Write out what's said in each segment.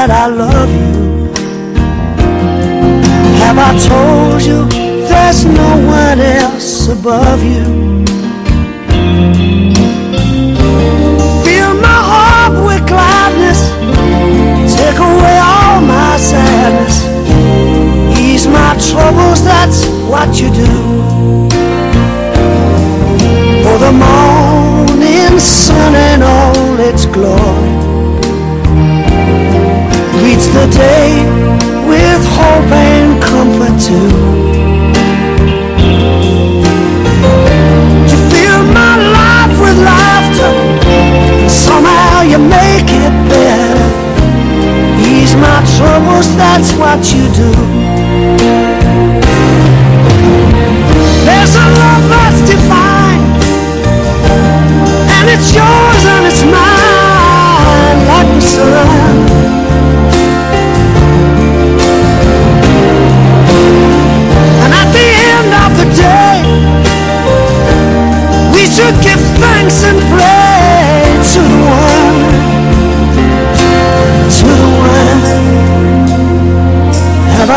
that I love you? Have I told you there's no one else above you? Fill my heart with gladness, take away all my sadness, ease my troubles, that's what you do. For the morning sun and all its glory greets the day with hope and comfort too. You fill my life with laughter, and somehow you make it better. Ease my troubles, that's what you do.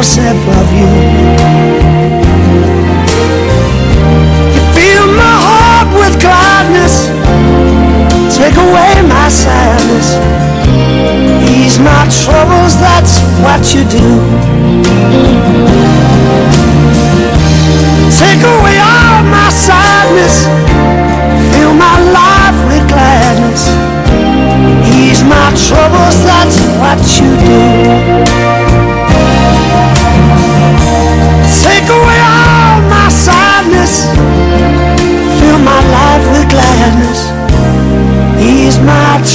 One else above you? You fill my heart with gladness, take away my sadness, ease my troubles, that's what you do.